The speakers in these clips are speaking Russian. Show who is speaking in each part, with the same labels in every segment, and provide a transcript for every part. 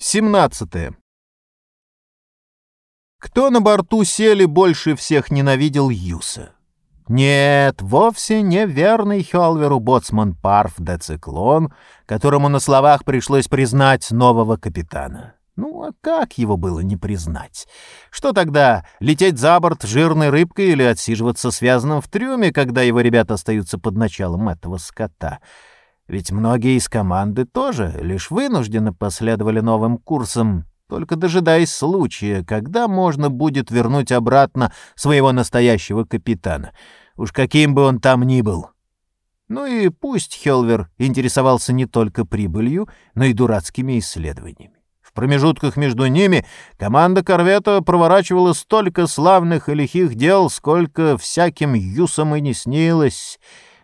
Speaker 1: 17. Кто на борту сели больше всех ненавидел Юса? Нет, вовсе не верный Хелверу боцман Парф де Циклон, которому на словах пришлось признать нового капитана. Ну, а как его было не признать? Что тогда, лететь за борт жирной рыбкой или отсиживаться связанным в трюме, когда его ребята остаются под началом этого скота? Ведь многие из команды тоже лишь вынужденно последовали новым курсам, только дожидаясь случая, когда можно будет вернуть обратно своего настоящего капитана, уж каким бы он там ни был. Ну и пусть Хелвер интересовался не только прибылью, но и дурацкими исследованиями. В промежутках между ними команда корвета проворачивала столько славных и лихих дел, сколько всяким юсам и не снилось.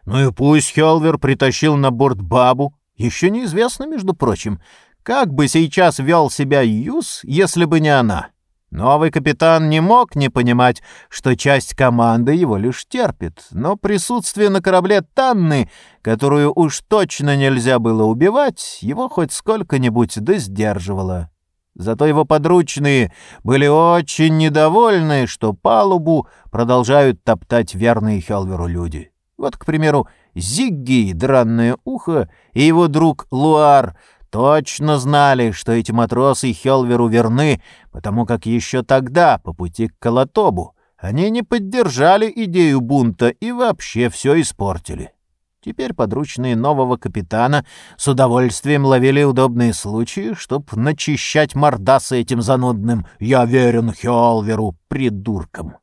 Speaker 1: Ну и пусть Хелвер притащил на борт бабу, еще неизвестно, между прочим, как бы сейчас вел себя Юс, если бы не она? Новый капитан не мог не понимать, что часть команды его лишь терпит, но присутствие на корабле Танны, которую уж точно нельзя было убивать, его хоть сколько-нибудь да сдерживало. Зато его подручные были очень недовольны, что палубу продолжают топтать верные Хелверу люди. Вот, к примеру, Зигги, дранное ухо, и его друг Луар — точно знали, что эти матросы Хелверу верны, потому как еще тогда, по пути к Колотобу, они не поддержали идею бунта и вообще все испортили. Теперь подручные нового капитана с удовольствием ловили удобные случаи, чтоб начищать мордасы этим занудным «я верен Хелверу» придуркам.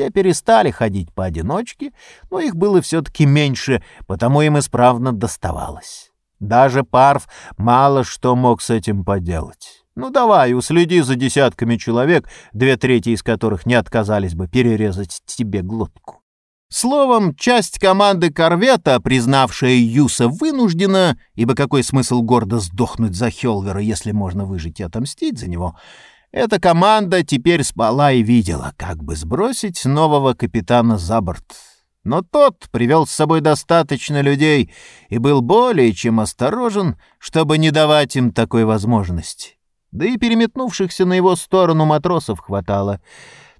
Speaker 1: Те перестали ходить поодиночке, но их было все-таки меньше, потому им исправно доставалось. Даже Парф мало что мог с этим поделать. Ну давай, уследи за десятками человек, две трети из которых не отказались бы перерезать тебе глотку. Словом, часть команды корвета, признавшая Юса, вынуждена, ибо какой смысл гордо сдохнуть за Хелвера, если можно выжить и отомстить за него, эта команда теперь спала и видела, как бы сбросить нового капитана за борт. Но тот привел с собой достаточно людей и был более чем осторожен, чтобы не давать им такой возможности. Да и переметнувшихся на его сторону матросов хватало.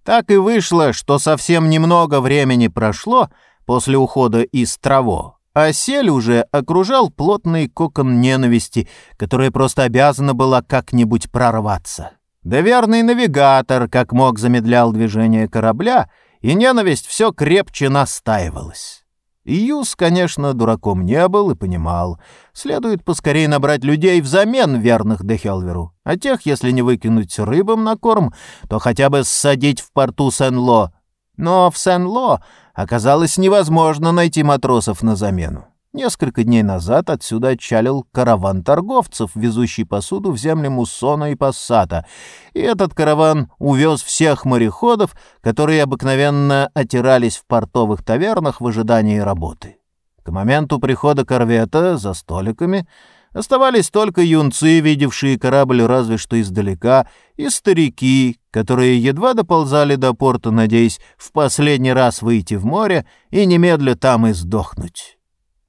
Speaker 1: Так и вышло, что совсем немного времени прошло после ухода из Траво, а сель уже окружал плотный кокон ненависти, которая просто обязана была как-нибудь прорваться. Да верный навигатор, как мог, замедлял движение корабля — и ненависть все крепче настаивалась. Юс, конечно, дураком не был и понимал. Следует поскорее набрать людей взамен верных Дехелверу, а тех, если не выкинуть рыбам на корм, то хотя бы ссадить в порту Сен-Ло. Но в Сен-Ло оказалось невозможно найти матросов на замену. Несколько дней назад отсюда отчалил караван торговцев, везущий посуду в земли Муссона и Пассата, и этот караван увез всех мореходов, которые обыкновенно отирались в портовых тавернах в ожидании работы. К моменту прихода корвета за столиками оставались только юнцы, видевшие корабль разве что издалека, и старики, которые едва доползали до порта, надеясь в последний раз выйти в море и немедля там и сдохнуть.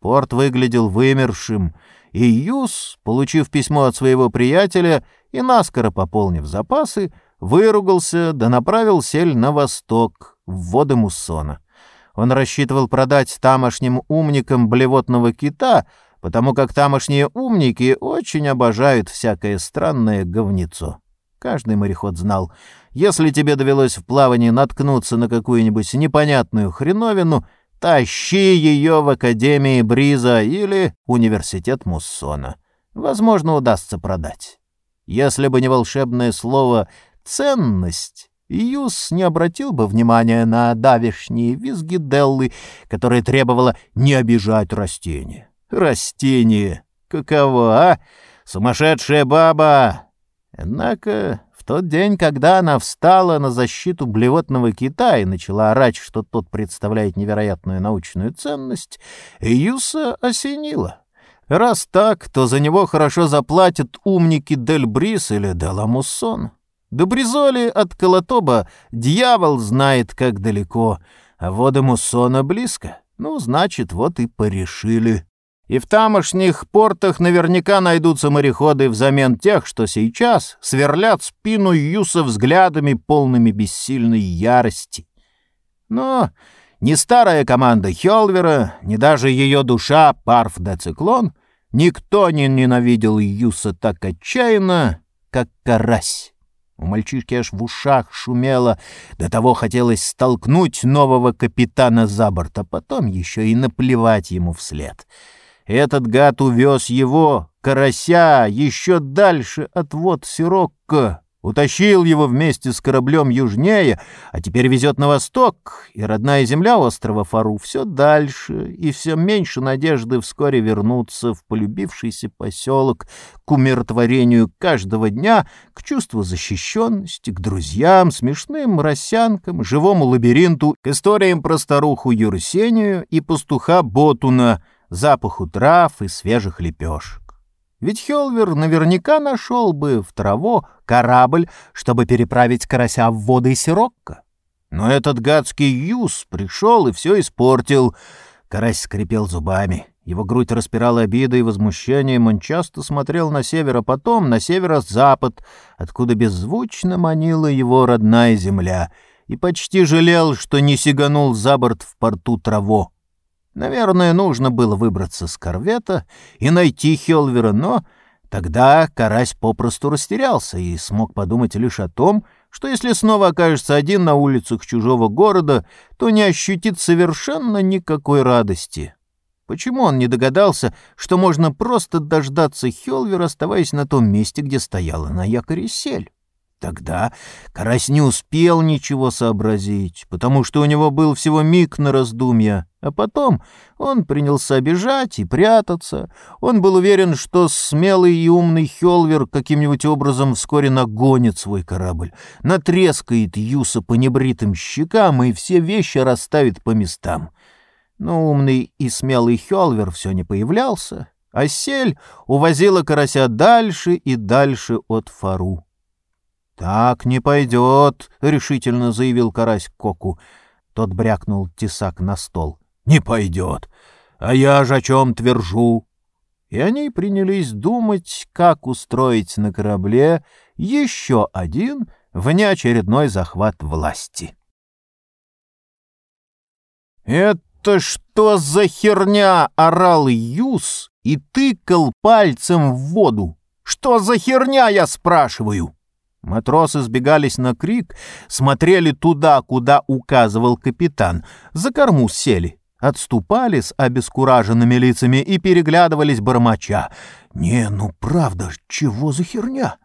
Speaker 1: Порт выглядел вымершим, и Юс, получив письмо от своего приятеля и наскоро пополнив запасы, выругался да направил сель на восток, в воды Муссона. Он рассчитывал продать тамошним умникам блевотного кита, потому как тамошние умники очень обожают всякое странное говнецо. Каждый мореход знал, если тебе довелось в плавании наткнуться на какую-нибудь непонятную хреновину — Тащи ее в Академии Бриза или Университет Муссона. Возможно, удастся продать. Если бы не волшебное слово «ценность», Юс не обратил бы внимания на давишние визги Деллы, которые требовала не обижать растения. Растение! Каково, а? Сумасшедшая баба! Однако в тот день, когда она встала на защиту блевотного кита и начала орать, что тот представляет невероятную научную ценность, Юса осенила. Раз так, то за него хорошо заплатят умники Дель Брис или Делла Муссон. До Бризоли от Колотоба дьявол знает, как далеко, а воды Муссона близко. Ну, значит, вот и порешили. И в тамошних портах наверняка найдутся мореходы взамен тех, что сейчас сверлят спину Юса взглядами, полными бессильной ярости. Но ни старая команда Хелвера, ни даже ее душа Парф де Циклон, никто не ненавидел Юса так отчаянно, как Карась. У мальчишки аж в ушах шумело, до того хотелось столкнуть нового капитана за борт, а потом еще и наплевать ему вслед. Этот гад увез его, карася, еще дальше от вод Сирокко, Утащил его вместе с кораблем южнее, а теперь везет на восток, и родная земля острова Фару все дальше, и все меньше надежды вскоре вернуться в полюбившийся поселок к умиротворению каждого дня, к чувству защищенности, к друзьям, смешным росянкам, живому лабиринту, к историям про старуху Юрсению и пастуха Ботуна, запаху трав и свежих лепешек. Ведь Хелвер наверняка нашел бы в траву корабль, чтобы переправить карася в воды Сирокко. Но этот гадский юз пришел и все испортил. Карась скрипел зубами. Его грудь распирала обидой и возмущением. Он часто смотрел на север, а потом на северо-запад, откуда беззвучно манила его родная земля, и почти жалел, что не сиганул за борт в порту траво. Наверное, нужно было выбраться с корвета и найти Хелвера, но тогда Карась попросту растерялся и смог подумать лишь о том, что если снова окажется один на улицах чужого города, то не ощутит совершенно никакой радости. Почему он не догадался, что можно просто дождаться Хелвера, оставаясь на том месте, где стояла на якоре сель? Тогда Карась не успел ничего сообразить, потому что у него был всего миг на раздумья, а потом он принялся бежать и прятаться. Он был уверен, что смелый и умный Хелвер каким-нибудь образом вскоре нагонит свой корабль, натрескает Юса по небритым щекам и все вещи расставит по местам. Но умный и смелый Хелвер все не появлялся, а сель увозила карася дальше и дальше от Фару. «Так не пойдет», — решительно заявил карась Коку. Тот брякнул тесак на стол. «Не пойдет. А я же о чем твержу». И они принялись думать, как устроить на корабле еще один внеочередной захват власти. «Это что за херня?» — орал Юс и тыкал пальцем в воду. «Что за херня, я спрашиваю?» Матросы сбегались на крик, смотрели туда, куда указывал капитан, за корму сели, отступали с обескураженными лицами и переглядывались бормоча. «Не, ну правда, чего за херня?»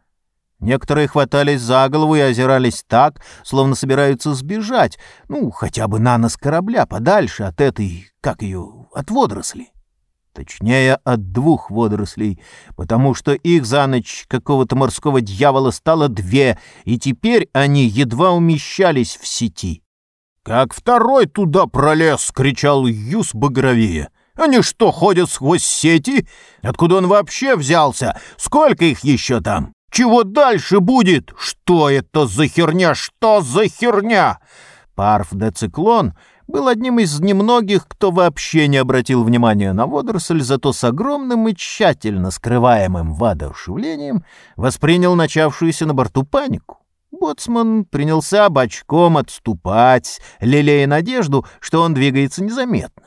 Speaker 1: Некоторые хватались за голову и озирались так, словно собираются сбежать, ну, хотя бы на нос корабля, подальше от этой, как ее, от водорослей. Точнее, от двух водорослей, потому что их за ночь какого-то морского дьявола стало две, и теперь они едва умещались в сети. «Как второй туда пролез!» — кричал Юс багровее. «Они что, ходят сквозь сети? Откуда он вообще взялся? Сколько их еще там? Чего дальше будет? Что это за херня? Что за херня?» Парф де Циклон был одним из немногих, кто вообще не обратил внимания на водоросль, зато с огромным и тщательно скрываемым воодушевлением воспринял начавшуюся на борту панику. Боцман принялся бочком отступать, лелея надежду, что он двигается незаметно.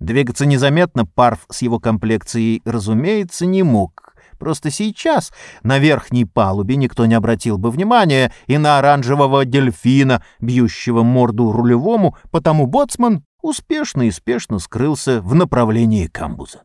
Speaker 1: Двигаться незаметно Парф с его комплекцией, разумеется, не мог, Просто сейчас на верхней палубе никто не обратил бы внимания и на оранжевого дельфина, бьющего морду рулевому, потому боцман успешно и спешно скрылся в направлении камбуза.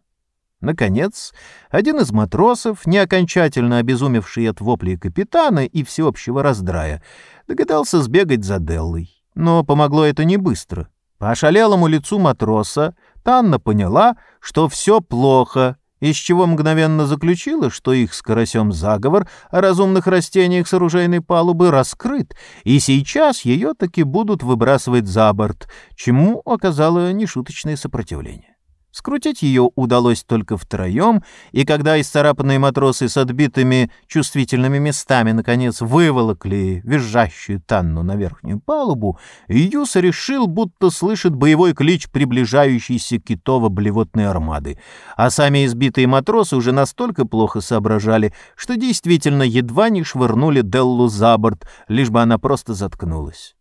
Speaker 1: Наконец, один из матросов, не окончательно обезумевший от воплей капитана и всеобщего раздрая, догадался сбегать за Деллой. Но помогло это не быстро. По ошалелому лицу матроса Танна поняла, что все плохо, из чего мгновенно заключила, что их с карасем заговор о разумных растениях с оружейной палубы раскрыт, и сейчас ее таки будут выбрасывать за борт, чему оказало нешуточное сопротивление. Скрутить ее удалось только втроем, и когда исцарапанные матросы с отбитыми чувствительными местами наконец выволокли визжащую Танну на верхнюю палубу, Юс решил, будто слышит боевой клич приближающейся китово-блевотной армады. А сами избитые матросы уже настолько плохо соображали, что действительно едва не швырнули Деллу за борт, лишь бы она просто заткнулась.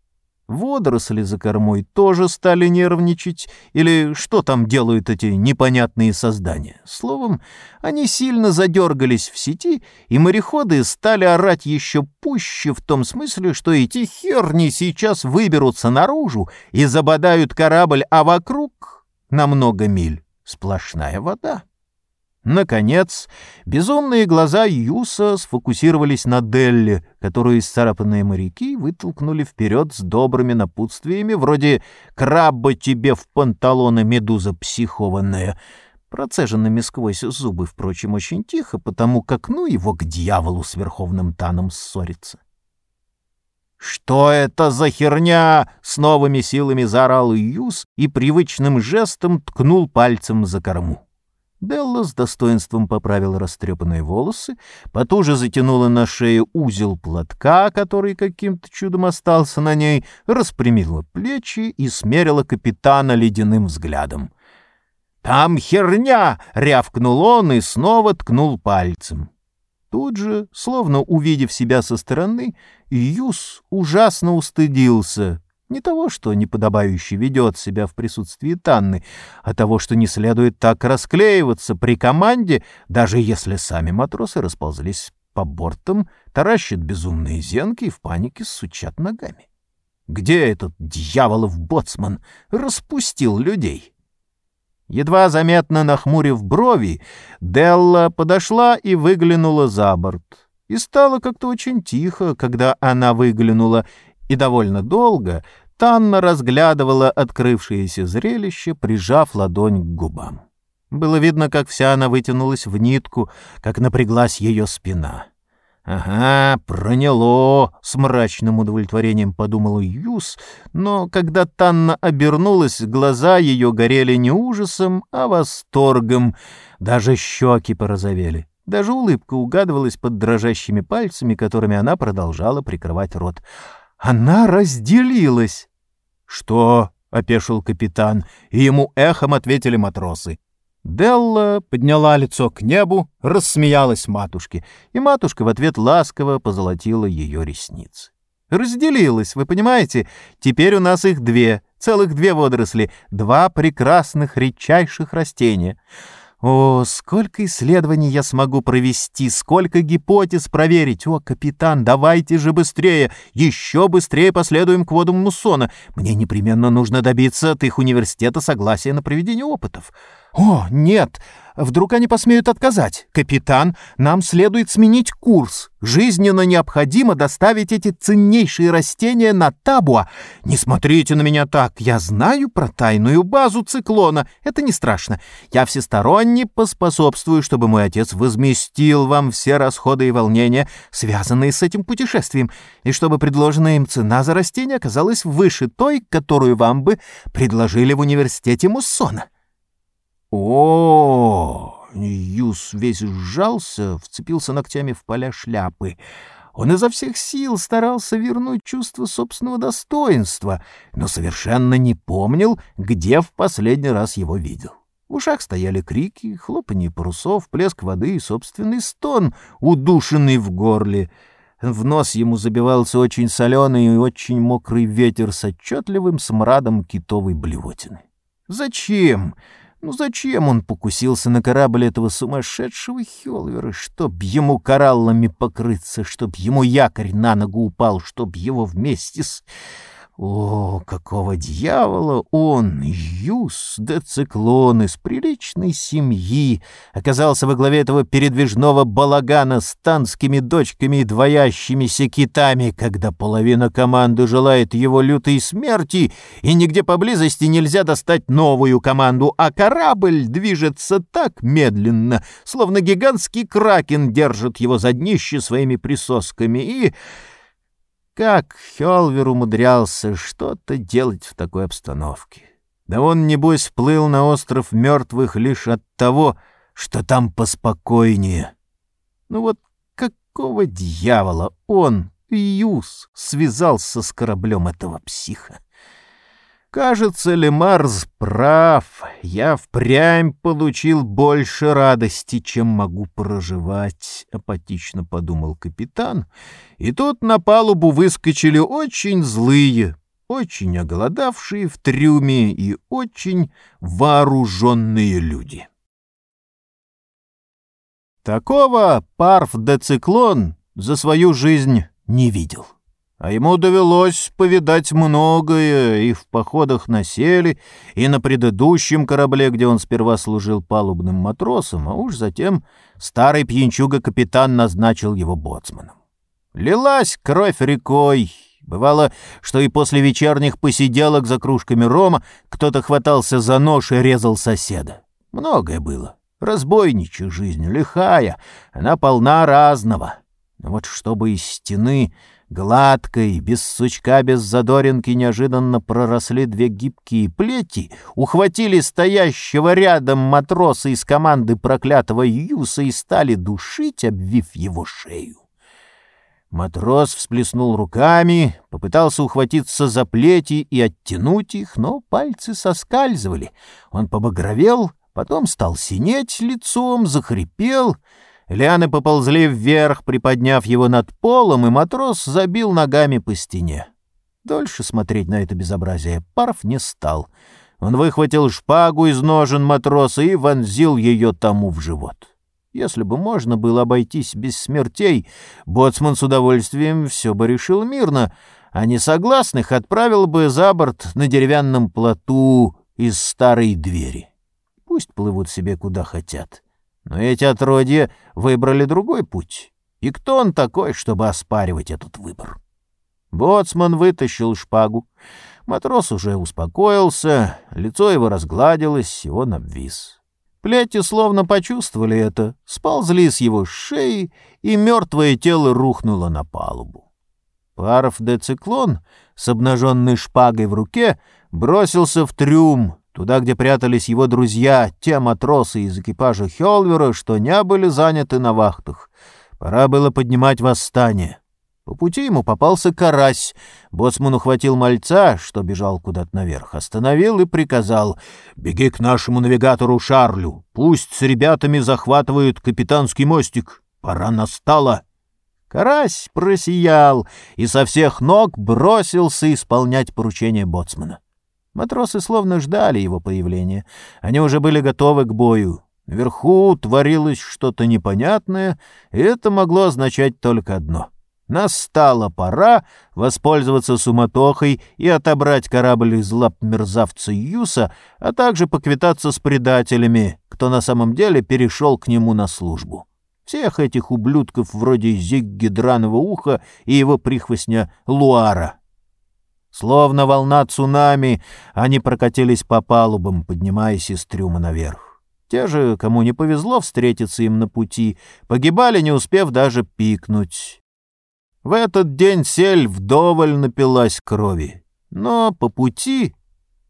Speaker 1: Водоросли за кормой тоже стали нервничать, или что там делают эти непонятные создания. Словом, они сильно задергались в сети, и мореходы стали орать еще пуще в том смысле, что эти херни сейчас выберутся наружу и забодают корабль, а вокруг на много миль сплошная вода. Наконец, безумные глаза Юса сфокусировались на Делле, которую исцарапанные моряки вытолкнули вперед с добрыми напутствиями, вроде «крабба тебе в панталоны, медуза психованная», процеженными сквозь зубы, впрочем, очень тихо, потому как ну его к дьяволу с верховным таном ссориться. «Что это за херня?» — с новыми силами заорал Юс и привычным жестом ткнул пальцем за корму. Белла с достоинством поправила растрепанные волосы, потуже затянула на шее узел платка, который каким-то чудом остался на ней, распрямила плечи и смерила капитана ледяным взглядом. «Там херня!» — рявкнул он и снова ткнул пальцем. Тут же, словно увидев себя со стороны, Юс ужасно устыдился не того, что неподобающе ведет себя в присутствии Танны, а того, что не следует так расклеиваться при команде, даже если сами матросы расползлись по бортам, таращат безумные зенки и в панике сучат ногами. Где этот дьяволов боцман распустил людей? Едва заметно нахмурив брови, Делла подошла и выглянула за борт. И стало как-то очень тихо, когда она выглянула, и довольно долго Танна разглядывала открывшееся зрелище, прижав ладонь к губам. Было видно, как вся она вытянулась в нитку, как напряглась ее спина. «Ага, проняло!» — с мрачным удовлетворением подумал Юс, но когда Танна обернулась, глаза ее горели не ужасом, а восторгом, даже щеки порозовели. Даже улыбка угадывалась под дрожащими пальцами, которыми она продолжала прикрывать рот. Она разделилась. «Что?» — опешил капитан, и ему эхом ответили матросы. Делла подняла лицо к небу, рассмеялась матушке, и матушка в ответ ласково позолотила ее ресницы. «Разделилась, вы понимаете? Теперь у нас их две, целых две водоросли, два прекрасных редчайших растения». О, сколько исследований я смогу провести, сколько гипотез проверить. О, капитан, давайте же быстрее, еще быстрее последуем к водам Муссона. Мне непременно нужно добиться от их университета согласия на проведение опытов. О, нет, Вдруг они посмеют отказать? Капитан, нам следует сменить курс. Жизненно необходимо доставить эти ценнейшие растения на Табуа. Не смотрите на меня так. Я знаю про тайную базу циклона. Это не страшно. Я всесторонне поспособствую, чтобы мой отец возместил вам все расходы и волнения, связанные с этим путешествием, и чтобы предложенная им цена за растение оказалась выше той, которую вам бы предложили в университете Муссона. О, Юс весь сжался, вцепился ногтями в поля шляпы. Он изо всех сил старался вернуть чувство собственного достоинства, но совершенно не помнил, где в последний раз его видел. В ушах стояли крики, хлопанье парусов, плеск воды и собственный стон, удушенный в горле. В нос ему забивался очень соленый и очень мокрый ветер с отчетливым смрадом китовой блевотины. «Зачем?» Ну зачем он покусился на корабль этого сумасшедшего Хелвера, чтоб ему кораллами покрыться, чтоб ему якорь на ногу упал, чтоб его вместе с... О, какого дьявола он, Юс де Циклон из приличной семьи, оказался во главе этого передвижного балагана с танскими дочками и двоящимися китами, когда половина команды желает его лютой смерти, и нигде поблизости нельзя достать новую команду, а корабль движется так медленно, словно гигантский кракен держит его за днище своими присосками, и... Как Хелвер умудрялся что-то делать в такой обстановке? Да он, небось, вплыл на остров мертвых лишь от того, что там поспокойнее. Ну вот какого дьявола он, Юс, связался с кораблем этого психа? Кажется, Лемарс прав. Я впрямь получил больше радости, чем могу проживать, — апатично подумал капитан. И тут на палубу выскочили очень злые, очень оголодавшие в трюме и очень вооруженные люди. Такого Парф-де-Циклон за свою жизнь не видел. А ему довелось повидать многое и в походах на селе, и на предыдущем корабле, где он сперва служил палубным матросом, а уж затем старый пьянчуга-капитан назначил его боцманом. Лилась кровь рекой. Бывало, что и после вечерних посиделок за кружками рома кто-то хватался за нож и резал соседа. Многое было. Разбойничья жизнь, лихая, она полна разного. Но вот чтобы из стены Гладкой, без сучка, без задоринки неожиданно проросли две гибкие плети, ухватили стоящего рядом матроса из команды проклятого Юса и стали душить, обвив его шею. Матрос всплеснул руками, попытался ухватиться за плети и оттянуть их, но пальцы соскальзывали. Он побагровел, потом стал синеть лицом, захрипел — Лианы поползли вверх, приподняв его над полом, и матрос забил ногами по стене. Дольше смотреть на это безобразие Парф не стал. Он выхватил шпагу из ножен матроса и вонзил ее тому в живот. Если бы можно было обойтись без смертей, боцман с удовольствием все бы решил мирно, а несогласных отправил бы за борт на деревянном плоту из старой двери. Пусть плывут себе куда хотят. — но эти отродья выбрали другой путь. И кто он такой, чтобы оспаривать этот выбор? Боцман вытащил шпагу. Матрос уже успокоился, лицо его разгладилось, и он обвис. Плети словно почувствовали это, сползли с его шеи, и мертвое тело рухнуло на палубу. Паров де Циклон с обнаженной шпагой в руке бросился в трюм, туда, где прятались его друзья, те матросы из экипажа Хелвера, что не были заняты на вахтах. Пора было поднимать восстание. По пути ему попался карась. Боцман ухватил мальца, что бежал куда-то наверх, остановил и приказал «Беги к нашему навигатору Шарлю, пусть с ребятами захватывают капитанский мостик. Пора настала». Карась просиял и со всех ног бросился исполнять поручение боцмана. Матросы словно ждали его появления. Они уже были готовы к бою. Вверху творилось что-то непонятное, и это могло означать только одно. Настала пора воспользоваться суматохой и отобрать корабль из лап мерзавца Юса, а также поквитаться с предателями, кто на самом деле перешел к нему на службу. Всех этих ублюдков вроде Зигги Драного Уха и его прихвостня Луара — Словно волна цунами, они прокатились по палубам, поднимаясь из трюма наверх. Те же, кому не повезло встретиться им на пути, погибали, не успев даже пикнуть. В этот день сель вдоволь напилась крови, но по пути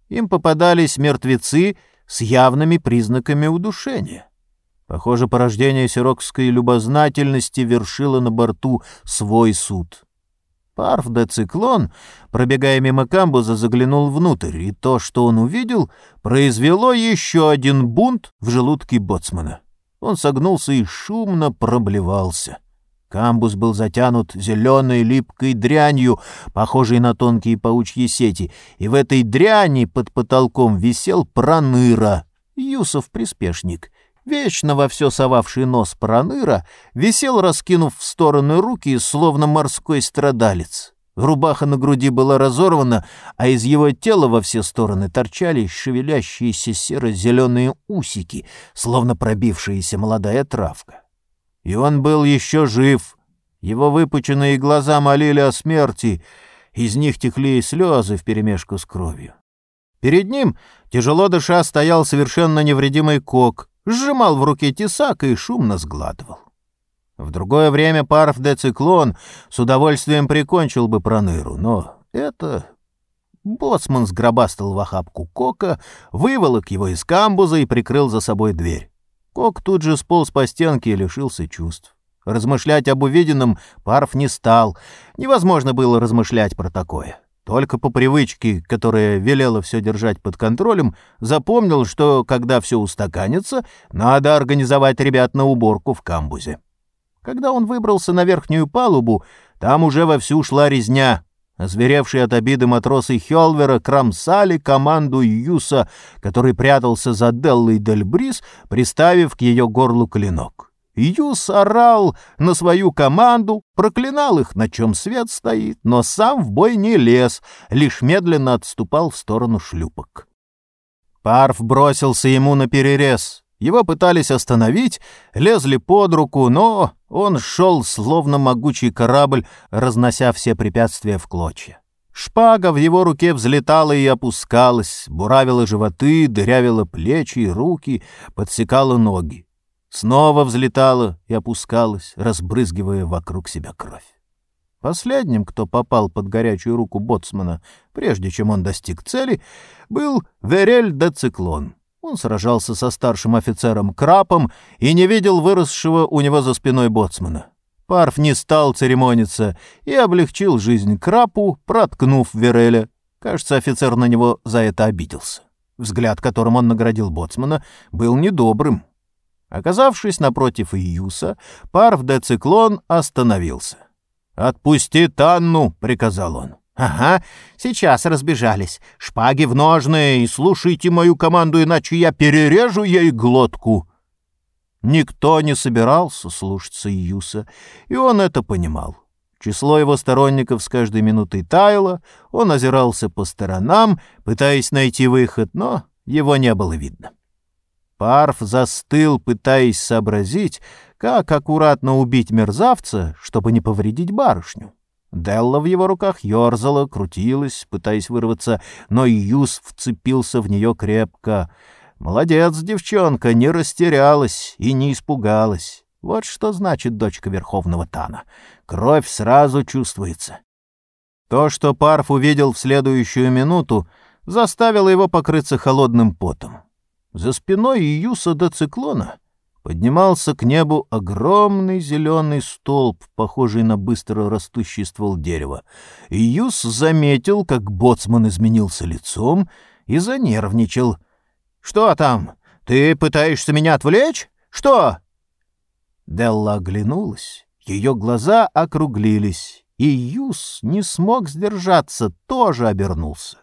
Speaker 1: им попадались мертвецы с явными признаками удушения. Похоже, порождение сирокской любознательности вершило на борту свой суд — Парф де Циклон, пробегая мимо камбуза, заглянул внутрь, и то, что он увидел, произвело еще один бунт в желудке боцмана. Он согнулся и шумно проблевался. Камбус был затянут зеленой липкой дрянью, похожей на тонкие паучьи сети, и в этой дряни под потолком висел проныра, Юсов-приспешник — Вечно во все совавший нос проныра висел, раскинув в стороны руки, словно морской страдалец. Рубаха на груди была разорвана, а из его тела во все стороны торчали шевелящиеся серо-зеленые усики, словно пробившаяся молодая травка. И он был еще жив. Его выпученные глаза молили о смерти, из них текли слезы вперемешку с кровью. Перед ним, тяжело дыша, стоял совершенно невредимый кок, сжимал в руке тесак и шумно сглатывал. В другое время Парф де Циклон с удовольствием прикончил бы Проныру, но это Боцман сгробастал в охапку Кока, выволок его из камбуза и прикрыл за собой дверь. Кок тут же сполз по стенке и лишился чувств. Размышлять об увиденном Парф не стал. Невозможно было размышлять про такое. Только по привычке, которая велела все держать под контролем, запомнил, что, когда все устаканится, надо организовать ребят на уборку в камбузе. Когда он выбрался на верхнюю палубу, там уже вовсю шла резня. Озверевшие от обиды матросы Хелвера кромсали команду Юса, который прятался за Деллой Дель Брис, приставив к ее горлу клинок. Юс орал на свою команду, проклинал их, на чем свет стоит, но сам в бой не лез, лишь медленно отступал в сторону шлюпок. Парф бросился ему на перерез. Его пытались остановить, лезли под руку, но он шел, словно могучий корабль, разнося все препятствия в клочья. Шпага в его руке взлетала и опускалась, буравила животы, дырявила плечи и руки, подсекала ноги. Снова взлетала и опускалась, разбрызгивая вокруг себя кровь. Последним, кто попал под горячую руку боцмана, прежде чем он достиг цели, был Верель де Циклон. Он сражался со старшим офицером Крапом и не видел выросшего у него за спиной боцмана. Парф не стал церемониться и облегчил жизнь Крапу, проткнув Вереля. Кажется, офицер на него за это обиделся. Взгляд, которым он наградил боцмана, был недобрым. Оказавшись напротив Июса, Парв де Циклон остановился. «Отпусти Танну!» — приказал он. «Ага, сейчас разбежались. Шпаги в ножные, и слушайте мою команду, иначе я перережу ей глотку». Никто не собирался слушаться Июса, и он это понимал. Число его сторонников с каждой минутой таяло, он озирался по сторонам, пытаясь найти выход, но его не было видно. Парф застыл, пытаясь сообразить, как аккуратно убить мерзавца, чтобы не повредить барышню. Делла в его руках ерзала, крутилась, пытаясь вырваться, но Юс вцепился в нее крепко. Молодец, девчонка, не растерялась и не испугалась. Вот что значит дочка Верховного Тана. Кровь сразу чувствуется. То, что Парф увидел в следующую минуту, заставило его покрыться холодным потом. За спиной Июса до циклона поднимался к небу огромный зеленый столб, похожий на быстро растущий ствол дерева. Июс заметил, как боцман изменился лицом и занервничал. «Что там? Ты пытаешься меня отвлечь? Что?» Делла оглянулась, ее глаза округлились, и Юс не смог сдержаться, тоже обернулся.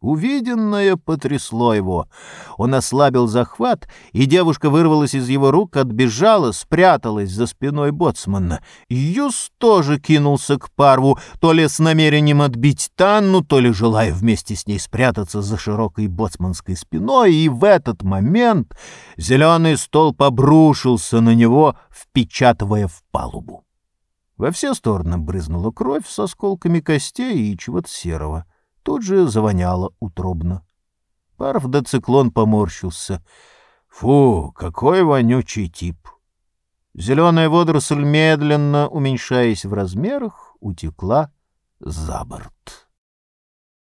Speaker 1: Увиденное потрясло его. Он ослабил захват, и девушка вырвалась из его рук, отбежала, спряталась за спиной боцмана. Юс тоже кинулся к Парву, то ли с намерением отбить Танну, то ли желая вместе с ней спрятаться за широкой боцманской спиной, и в этот момент зеленый столб обрушился на него, впечатывая в палубу. Во все стороны брызнула кровь с осколками костей и чего-то серого тут же завоняло утробно. Парф до циклон поморщился. Фу, какой вонючий тип! Зеленая водоросль, медленно уменьшаясь в размерах, утекла за борт.